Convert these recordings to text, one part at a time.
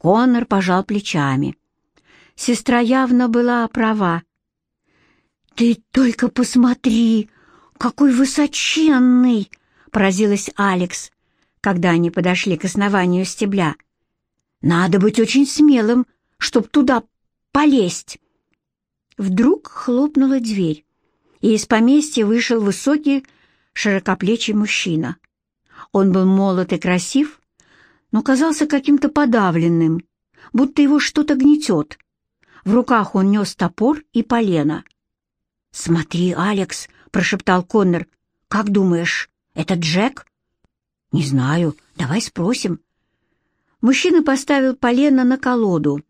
Коннор пожал плечами. Сестра явно была права. «Ты только посмотри, какой высоченный!» — поразилась Алекс, когда они подошли к основанию стебля. «Надо быть очень смелым, чтоб туда полезть!» Вдруг хлопнула дверь, и из поместья вышел высокий, широкоплечий мужчина. Он был молод и красив, но казался каким-то подавленным, будто его что-то гнетет. В руках он нес топор и полено. «Смотри, Алекс!» — прошептал Коннор. «Как думаешь, это Джек?» «Не знаю. Давай спросим». Мужчина поставил полено на колоду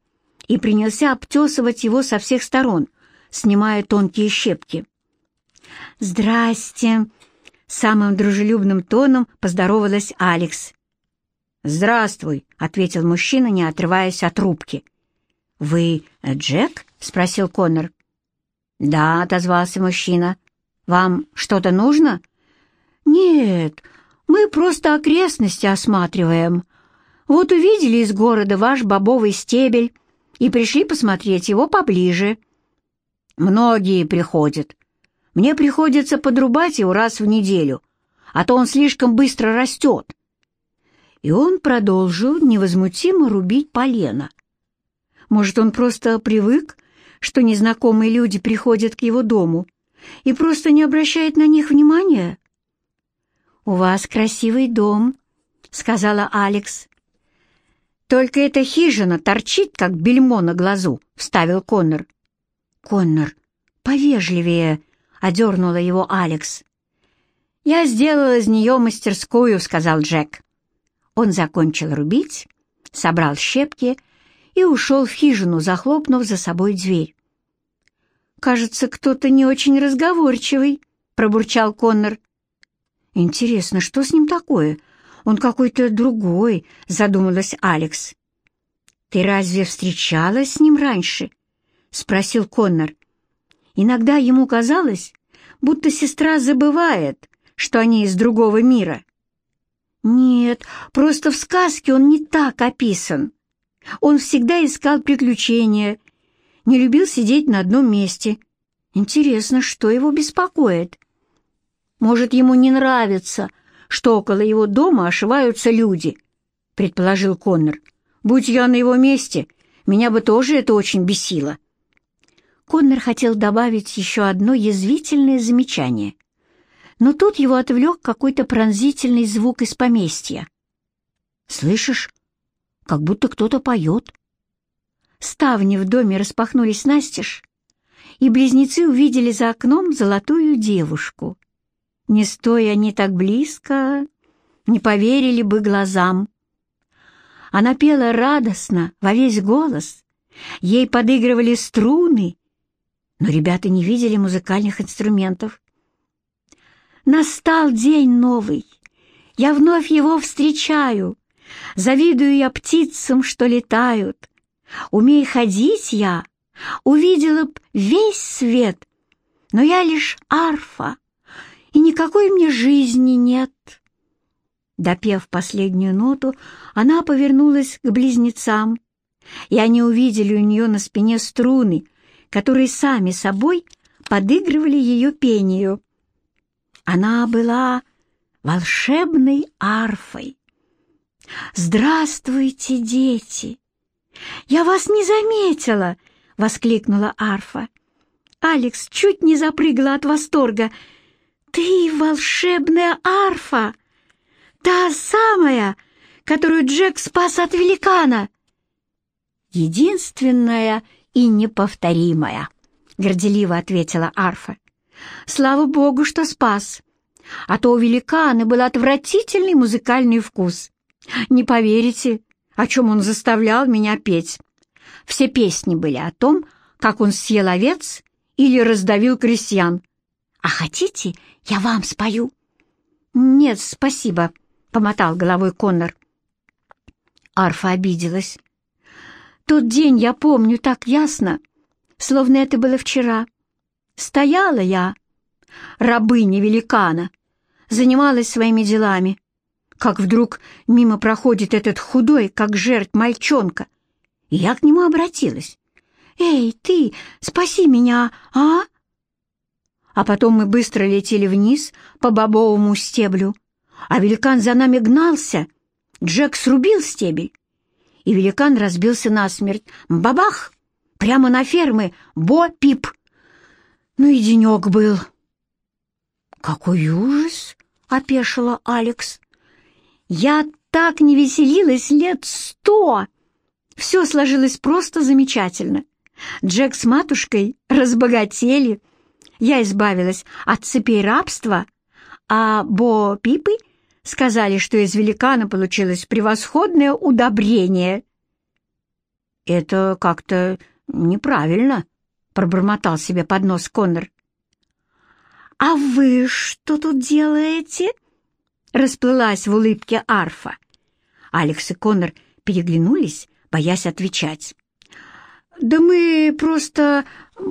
и принялся обтесывать его со всех сторон, снимая тонкие щепки. «Здрасте!» — самым дружелюбным тоном поздоровалась Алекс. «Здравствуй», — ответил мужчина, не отрываясь от трубки. «Вы Джек?» — спросил Коннор. «Да», — отозвался мужчина. «Вам что-то нужно?» «Нет, мы просто окрестности осматриваем. Вот увидели из города ваш бобовый стебель и пришли посмотреть его поближе». «Многие приходят. Мне приходится подрубать его раз в неделю, а то он слишком быстро растет». И он продолжил невозмутимо рубить полено. Может, он просто привык что незнакомые люди приходят к его дому и просто не обращает на них внимания? «У вас красивый дом», — сказала Алекс. «Только эта хижина торчит, как бельмо на глазу», — вставил Коннор. «Коннор, повежливее», — одернула его Алекс. «Я сделал из нее мастерскую», — сказал Джек. Он закончил рубить, собрал щепки и ушел в хижину, захлопнув за собой дверь. «Кажется, кто-то не очень разговорчивый», — пробурчал Коннор. «Интересно, что с ним такое? Он какой-то другой», — задумалась Алекс. «Ты разве встречалась с ним раньше?» — спросил Коннор. Иногда ему казалось, будто сестра забывает, что они из другого мира. «Нет, просто в сказке он не так описан. Он всегда искал приключения, не любил сидеть на одном месте. Интересно, что его беспокоит? Может, ему не нравится, что около его дома ошиваются люди, предположил Коннор. Будь я на его месте, меня бы тоже это очень бесило. Коннор хотел добавить еще одно язвительное замечание, но тут его отвлек какой-то пронзительный звук из поместья. «Слышишь, как будто кто-то поет. Ставни в доме распахнулись настежь, и близнецы увидели за окном золотую девушку. Не стоя они так близко, не поверили бы глазам. Она пела радостно, во весь голос. Ей подыгрывали струны, но ребята не видели музыкальных инструментов. Настал день новый. Я вновь его встречаю. Завидую я птицам, что летают. Умей ходить я, увидела б весь свет, но я лишь арфа, и никакой мне жизни нет. Допев последнюю ноту, она повернулась к близнецам, и они увидели у нее на спине струны, которые сами собой подыгрывали ее пению. Она была волшебной арфой. «Здравствуйте, дети! Я вас не заметила!» — воскликнула Арфа. Алекс чуть не запрыгала от восторга. «Ты волшебная Арфа! Та самая, которую Джек спас от великана!» «Единственная и неповторимая», — горделиво ответила Арфа. «Слава Богу, что спас, а то у великана был отвратительный музыкальный вкус. Не поверите, о чем он заставлял меня петь. Все песни были о том, как он съел овец или раздавил крестьян. А хотите, я вам спою? Нет, спасибо, — помотал головой Коннор. Арфа обиделась. Тот день я помню так ясно, словно это было вчера. Стояла я, рабыня великана, занималась своими делами, как вдруг мимо проходит этот худой, как жертв мальчонка, и я к нему обратилась. «Эй, ты, спаси меня, а?» А потом мы быстро летели вниз по бобовому стеблю, а великан за нами гнался. Джек срубил стебель, и великан разбился насмерть. Бабах! Прямо на фермы Бо-Пип. Ну и денек был. «Какой ужас!» — опешила Алекс. «Я так не веселилась лет сто!» Все сложилось просто замечательно. Джек с матушкой разбогатели, я избавилась от цепей рабства, а Бо-Пипы сказали, что из великана получилось превосходное удобрение. «Это как-то неправильно», — пробормотал себе под нос Коннор. «А вы что тут делаете?» — расплылась в улыбке арфа. Алекс и Коннор переглянулись, боясь отвечать. «Да мы просто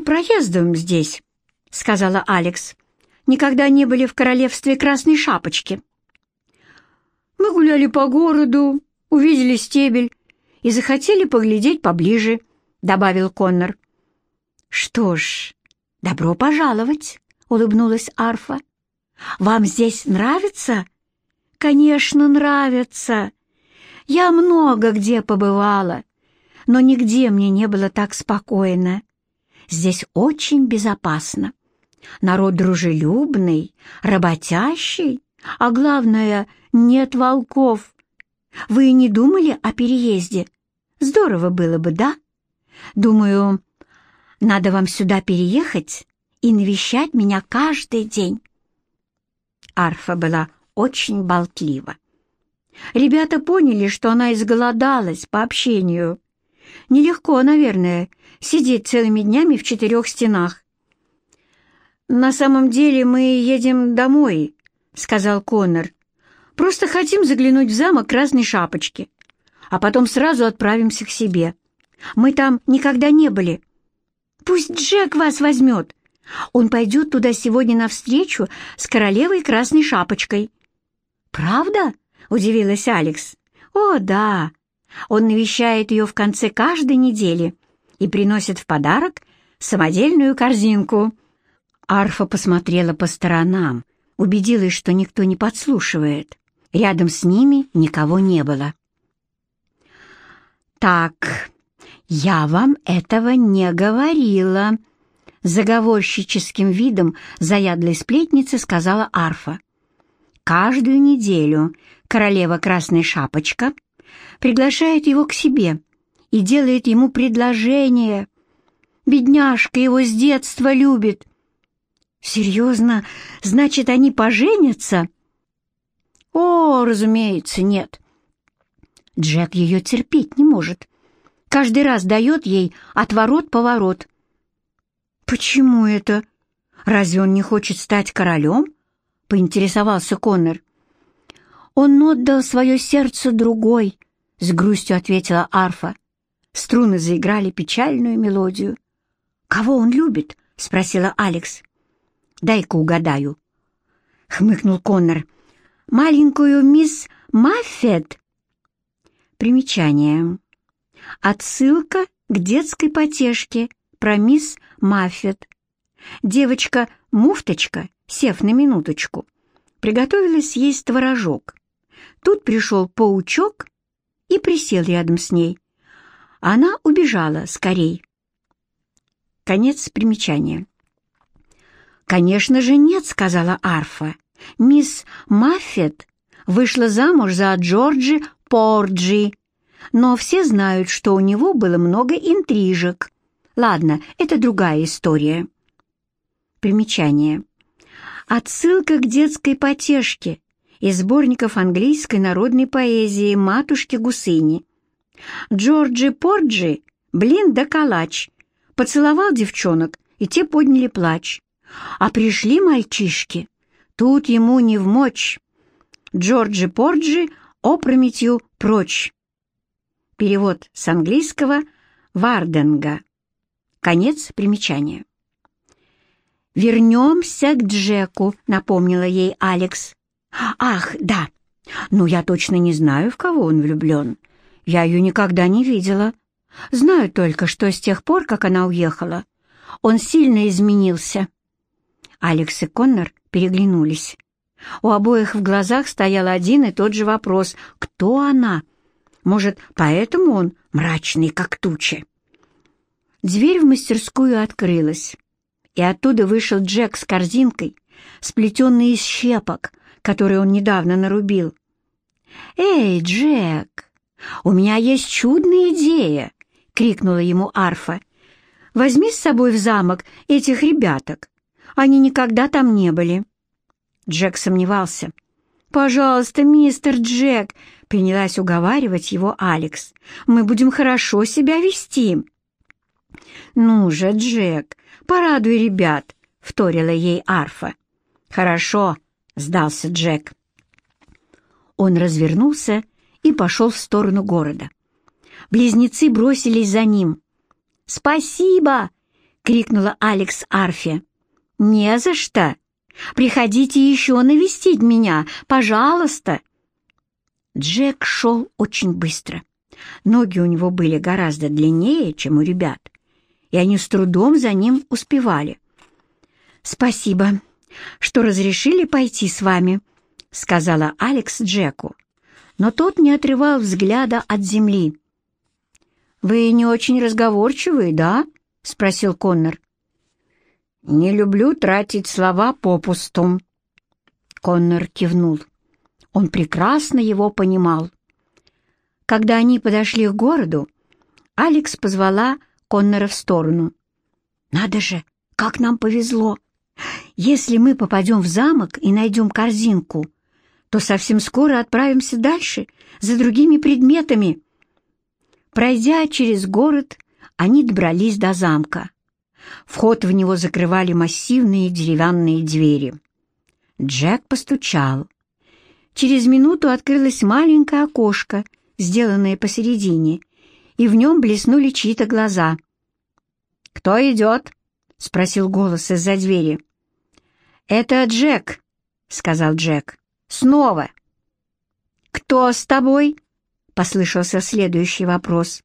проездом здесь», — сказала Алекс. «Никогда не были в королевстве Красной Шапочки». «Мы гуляли по городу, увидели стебель и захотели поглядеть поближе», — добавил Коннор. «Что ж, добро пожаловать», — улыбнулась Арфа. «Вам здесь нравится?» «Конечно, нравится. Я много где побывала, но нигде мне не было так спокойно. Здесь очень безопасно. Народ дружелюбный, работящий, а главное, нет волков. Вы не думали о переезде? Здорово было бы, да? Думаю, надо вам сюда переехать и навещать меня каждый день. Арфа была очень болтлива. Ребята поняли, что она изголодалась по общению. Нелегко, наверное, сидеть целыми днями в четырех стенах. «На самом деле мы едем домой», — сказал Коннор. «Просто хотим заглянуть в замок Красной Шапочки, а потом сразу отправимся к себе. Мы там никогда не были. Пусть Джек вас возьмет. Он пойдет туда сегодня навстречу с королевой Красной Шапочкой». «Правда?» — удивилась Алекс. «О, да. Он навещает ее в конце каждой недели и приносит в подарок самодельную корзинку». Арфа посмотрела по сторонам, убедилась, что никто не подслушивает. Рядом с ними никого не было. «Так, я вам этого не говорила», — заговорщическим видом заядлой сплетницы сказала Арфа. «Каждую неделю королева Красная Шапочка приглашает его к себе и делает ему предложение. Бедняжка его с детства любит, «Серьезно? Значит, они поженятся?» «О, разумеется, нет». Джек ее терпеть не может. Каждый раз дает ей отворот-поворот. «Почему это? Разве он не хочет стать королем?» — поинтересовался Коннор. «Он отдал свое сердце другой», — с грустью ответила арфа. Струны заиграли печальную мелодию. «Кого он любит?» — спросила Алекс. Дай-ка угадаю. Хмыкнул Коннор. Маленькую мисс Маффет. Примечание. Отсылка к детской потешке про мисс Маффет. Девочка-муфточка, сев на минуточку, приготовилась есть творожок. Тут пришел паучок и присел рядом с ней. Она убежала скорей. Конец примечания. «Конечно же нет», — сказала Арфа. «Мисс Маффет вышла замуж за Джорджи Порджи, но все знают, что у него было много интрижек. Ладно, это другая история». Примечание. Отсылка к детской потешке из сборников английской народной поэзии «Матушки Гусыни». Джорджи Порджи, блин да калач, поцеловал девчонок, и те подняли плач. А пришли мальчишки. Тут ему не в мочь. Джорджи Порджи опрометью прочь. Перевод с английского Варденга. Конец примечания. «Вернемся к Джеку», — напомнила ей Алекс. «Ах, да. Ну, я точно не знаю, в кого он влюблен. Я ее никогда не видела. Знаю только, что с тех пор, как она уехала, он сильно изменился». Алекс и Коннор переглянулись. У обоих в глазах стоял один и тот же вопрос «Кто она?» Может, поэтому он мрачный, как туча? Дверь в мастерскую открылась, и оттуда вышел Джек с корзинкой, сплетенной из щепок, которые он недавно нарубил. «Эй, Джек, у меня есть чудная идея!» — крикнула ему Арфа. «Возьми с собой в замок этих ребяток. Они никогда там не были». Джек сомневался. «Пожалуйста, мистер Джек!» — принялась уговаривать его Алекс. «Мы будем хорошо себя вести». «Ну же, Джек, порадуй ребят!» — вторила ей Арфа. «Хорошо», — сдался Джек. Он развернулся и пошел в сторону города. Близнецы бросились за ним. «Спасибо!» — крикнула Алекс Арфе. «Не за что! Приходите еще навестить меня, пожалуйста!» Джек шел очень быстро. Ноги у него были гораздо длиннее, чем у ребят, и они с трудом за ним успевали. «Спасибо, что разрешили пойти с вами», — сказала Алекс Джеку, но тот не отрывал взгляда от земли. «Вы не очень разговорчивые, да?» — спросил Коннор. «Не люблю тратить слова попусту». Коннор кивнул. Он прекрасно его понимал. Когда они подошли к городу, Алекс позвала Коннора в сторону. «Надо же, как нам повезло! Если мы попадем в замок и найдем корзинку, то совсем скоро отправимся дальше, за другими предметами». Пройдя через город, они добрались до замка. Вход в него закрывали массивные деревянные двери. Джек постучал. Через минуту открылось маленькое окошко, сделанное посередине, и в нем блеснули чьи-то глаза. «Кто идет?» — спросил голос из-за двери. «Это Джек», — сказал Джек. «Снова». «Кто с тобой?» — послышался следующий вопрос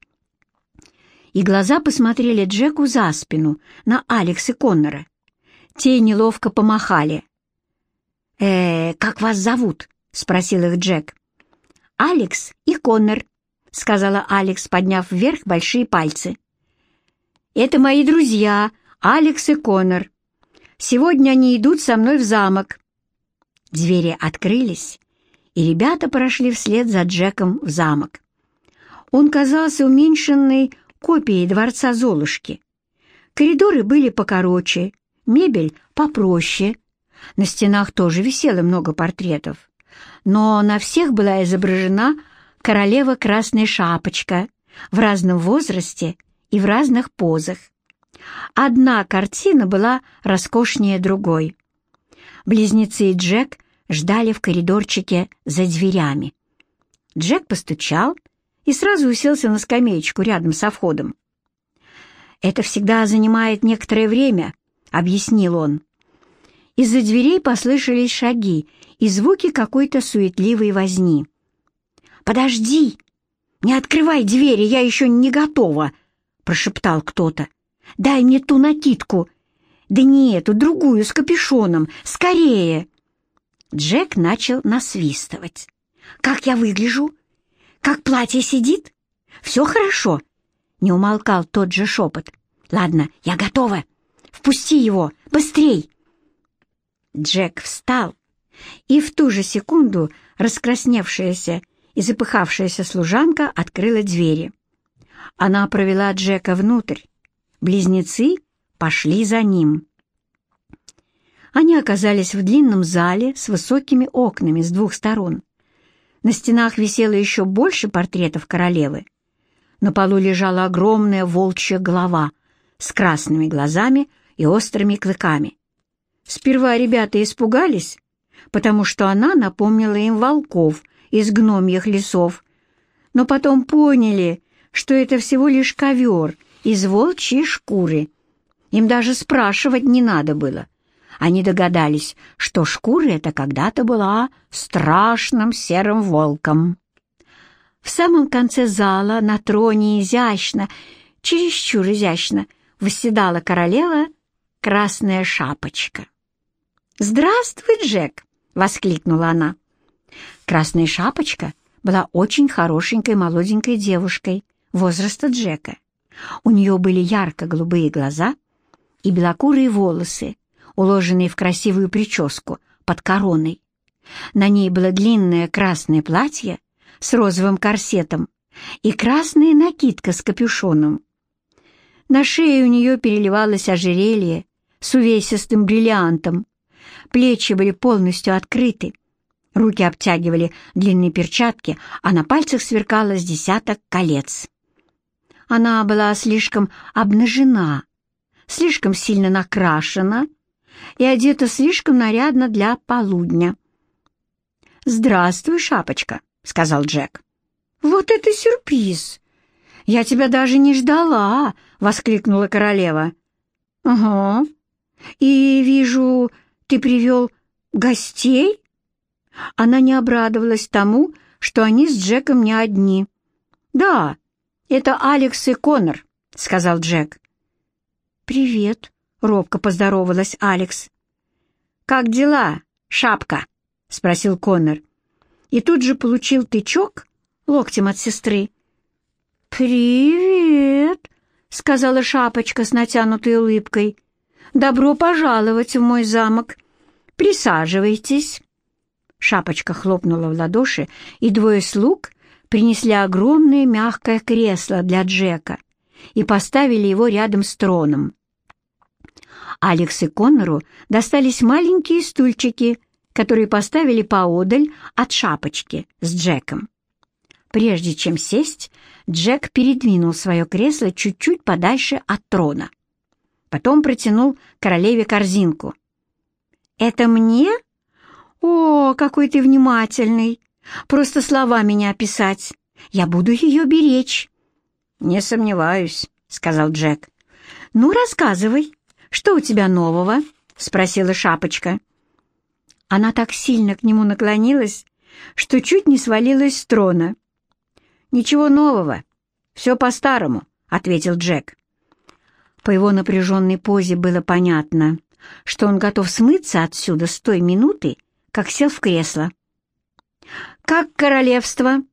и глаза посмотрели Джеку за спину, на Алекс и Коннора. Те неловко помахали. «Э, как вас зовут?» — спросил их Джек. «Алекс и Коннор», — сказала Алекс, подняв вверх большие пальцы. «Это мои друзья, Алекс и Коннор. Сегодня они идут со мной в замок». Двери открылись, и ребята прошли вслед за Джеком в замок. Он казался уменьшенной копией дворца Золушки. Коридоры были покороче, мебель попроще. На стенах тоже висело много портретов. Но на всех была изображена королева Красная Шапочка в разном возрасте и в разных позах. Одна картина была роскошнее другой. Близнецы и Джек ждали в коридорчике за дверями. Джек постучал, и сразу уселся на скамеечку рядом со входом. «Это всегда занимает некоторое время», — объяснил он. Из-за дверей послышались шаги и звуки какой-то суетливой возни. «Подожди! Не открывай двери, я еще не готова!» — прошептал кто-то. «Дай мне ту накидку! Да не эту, другую, с капюшоном! Скорее!» Джек начал насвистывать. «Как я выгляжу?» Как платье сидит? Все хорошо?» Не умолкал тот же шепот. «Ладно, я готова. Впусти его, быстрей!» Джек встал, и в ту же секунду раскрасневшаяся и запыхавшаяся служанка открыла двери. Она провела Джека внутрь. Близнецы пошли за ним. Они оказались в длинном зале с высокими окнами с двух сторон. На стенах висело еще больше портретов королевы. На полу лежала огромная волчья голова с красными глазами и острыми клыками. Сперва ребята испугались, потому что она напомнила им волков из гномьих лесов, но потом поняли, что это всего лишь ковер из волчьей шкуры. Им даже спрашивать не надо было. Они догадались, что шкура эта когда-то была страшным серым волком. В самом конце зала на троне изящно, чересчур изящно, восседала королева Красная Шапочка. «Здравствуй, Джек!» — воскликнула она. Красная Шапочка была очень хорошенькой молоденькой девушкой возраста Джека. У нее были ярко-голубые глаза и белокурые волосы, уложенные в красивую прическу под короной. На ней было длинное красное платье с розовым корсетом и красная накидка с капюшоном. На шее у нее переливалось ожерелье с увесистым бриллиантом. Плечи были полностью открыты, руки обтягивали длинные перчатки, а на пальцах сверкало с десяток колец. Она была слишком обнажена, слишком сильно накрашена и одета слишком нарядно для полудня. «Здравствуй, шапочка», — сказал Джек. «Вот это сюрприз! Я тебя даже не ждала!» — воскликнула королева. «Ага. И вижу, ты привел гостей?» Она не обрадовалась тому, что они с Джеком не одни. «Да, это Алекс и Конор», — сказал Джек. «Привет», — робко поздоровалась Алекс. «Как дела, шапка?» — спросил Конор. И тут же получил тычок локтем от сестры. «Привет», — сказала шапочка с натянутой улыбкой. «Добро пожаловать в мой замок. Присаживайтесь». Шапочка хлопнула в ладоши, и двое слуг принесли огромное мягкое кресло для Джека и поставили его рядом с троном. Алекс и Коннору достались маленькие стульчики, которые поставили поодаль от шапочки с Джеком. Прежде чем сесть, Джек передвинул свое кресло чуть-чуть подальше от трона. Потом протянул королеве корзинку. «Это мне? О, какой ты внимательный! Просто словами не описать. Я буду ее беречь». «Не сомневаюсь», — сказал Джек. «Ну, рассказывай, что у тебя нового?» — спросила Шапочка. Она так сильно к нему наклонилась, что чуть не свалилась с трона. «Ничего нового. Все по-старому», — ответил Джек. По его напряженной позе было понятно, что он готов смыться отсюда с той минуты, как сел в кресло. «Как королевство?»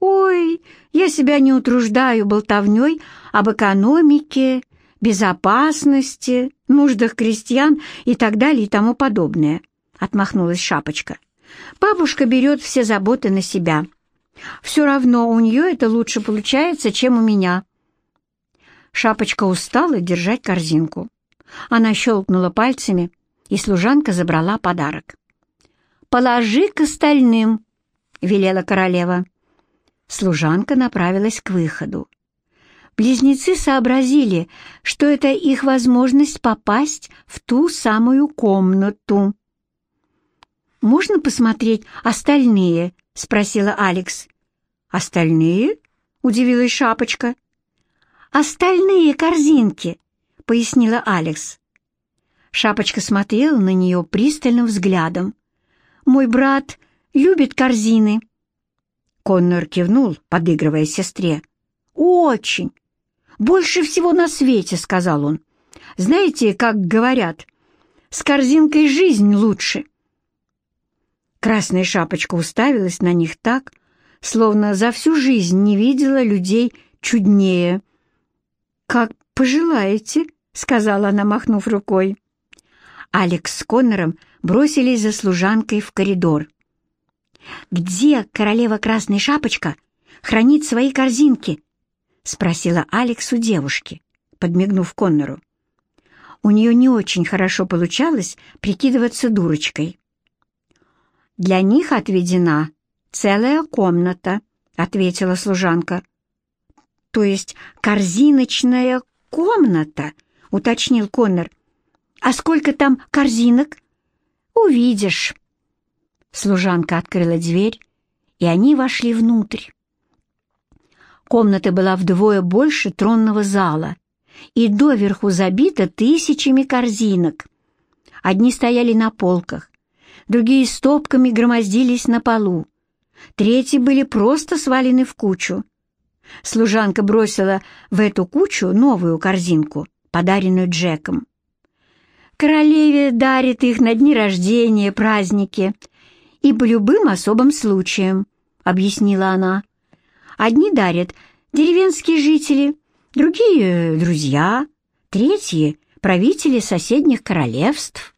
«Ой, я себя не утруждаю болтовней об экономике, безопасности, нуждах крестьян и так далее и тому подобное», — отмахнулась Шапочка. «Бабушка берет все заботы на себя. Все равно у нее это лучше получается, чем у меня». Шапочка устала держать корзинку. Она щелкнула пальцами, и служанка забрала подарок. «Положи к остальным», — велела королева. Служанка направилась к выходу. Близнецы сообразили, что это их возможность попасть в ту самую комнату. «Можно посмотреть остальные?» — спросила Алекс. «Остальные?» — удивилась Шапочка. «Остальные корзинки», — пояснила Алекс. Шапочка смотрела на нее пристальным взглядом. «Мой брат любит корзины». Коннор кивнул, подыгрывая сестре. «Очень! Больше всего на свете», — сказал он. «Знаете, как говорят, с корзинкой жизнь лучше». Красная шапочка уставилась на них так, словно за всю жизнь не видела людей чуднее. «Как пожелаете», — сказала она, махнув рукой. Алекс с Коннором бросились за служанкой в коридор. «Где королева Красная Шапочка хранит свои корзинки?» — спросила Алекс у девушки, подмигнув Коннору. У нее не очень хорошо получалось прикидываться дурочкой. «Для них отведена целая комната», — ответила служанка. «То есть корзиночная комната?» — уточнил Коннор. «А сколько там корзинок?» «Увидишь». Служанка открыла дверь, и они вошли внутрь. Комната была вдвое больше тронного зала и доверху забита тысячами корзинок. Одни стояли на полках, другие стопками громоздились на полу. третьи были просто свалены в кучу. Служанка бросила в эту кучу новую корзинку, подаренную Джеком. Королеве дарит их на дни рождения, праздники и по любым особым случаям, объяснила она. Одни дарят деревенские жители, другие — друзья, третьи — правители соседних королевств.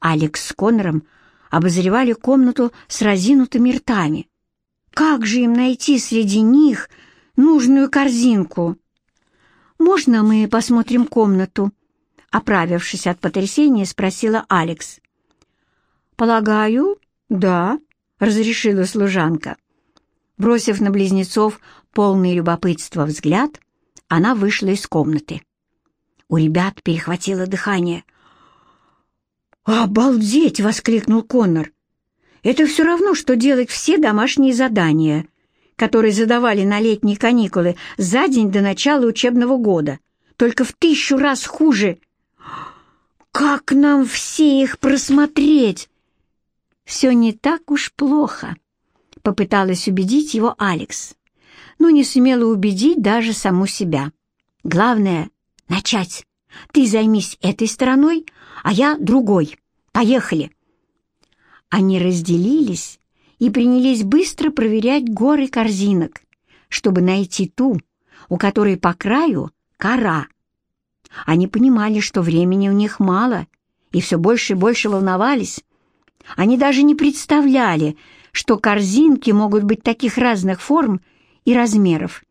Алекс с Коннором обозревали комнату с разинутыми ртами. Как же им найти среди них нужную корзинку? «Можно мы посмотрим комнату?» Оправившись от потрясения, спросила Алекс. «Полагаю, да», — разрешила служанка. Бросив на близнецов полный любопытства взгляд, она вышла из комнаты. У ребят перехватило дыхание. «Обалдеть!» — воскликнул Коннор. «Это все равно, что делать все домашние задания, которые задавали на летние каникулы за день до начала учебного года, только в тысячу раз хуже. Как нам все их просмотреть?» «Все не так уж плохо», — попыталась убедить его Алекс, но не сумела убедить даже саму себя. «Главное — начать. Ты займись этой стороной, а я другой. Поехали!» Они разделились и принялись быстро проверять горы корзинок, чтобы найти ту, у которой по краю кора. Они понимали, что времени у них мало, и все больше и больше волновались. Они даже не представляли, что корзинки могут быть таких разных форм и размеров.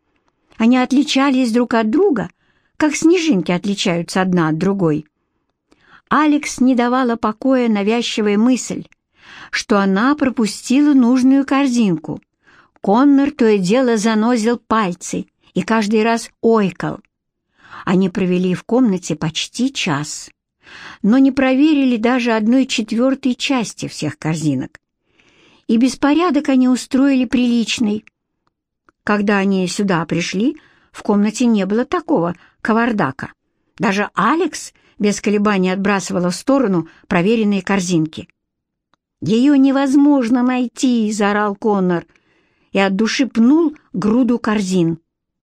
Они отличались друг от друга, как снежинки отличаются одна от другой. Алекс не давала покоя навязчивая мысль, что она пропустила нужную корзинку. Коннор то и дело занозил пальцы и каждый раз ойкал. Они провели в комнате почти час, но не проверили даже одной четвертой части всех корзинок. И беспорядок они устроили приличный. Когда они сюда пришли, в комнате не было такого кавардака. Даже Алекс без колебаний отбрасывала в сторону проверенные корзинки. «Ее невозможно найти!» — заорал Коннор и от души пнул груду корзин.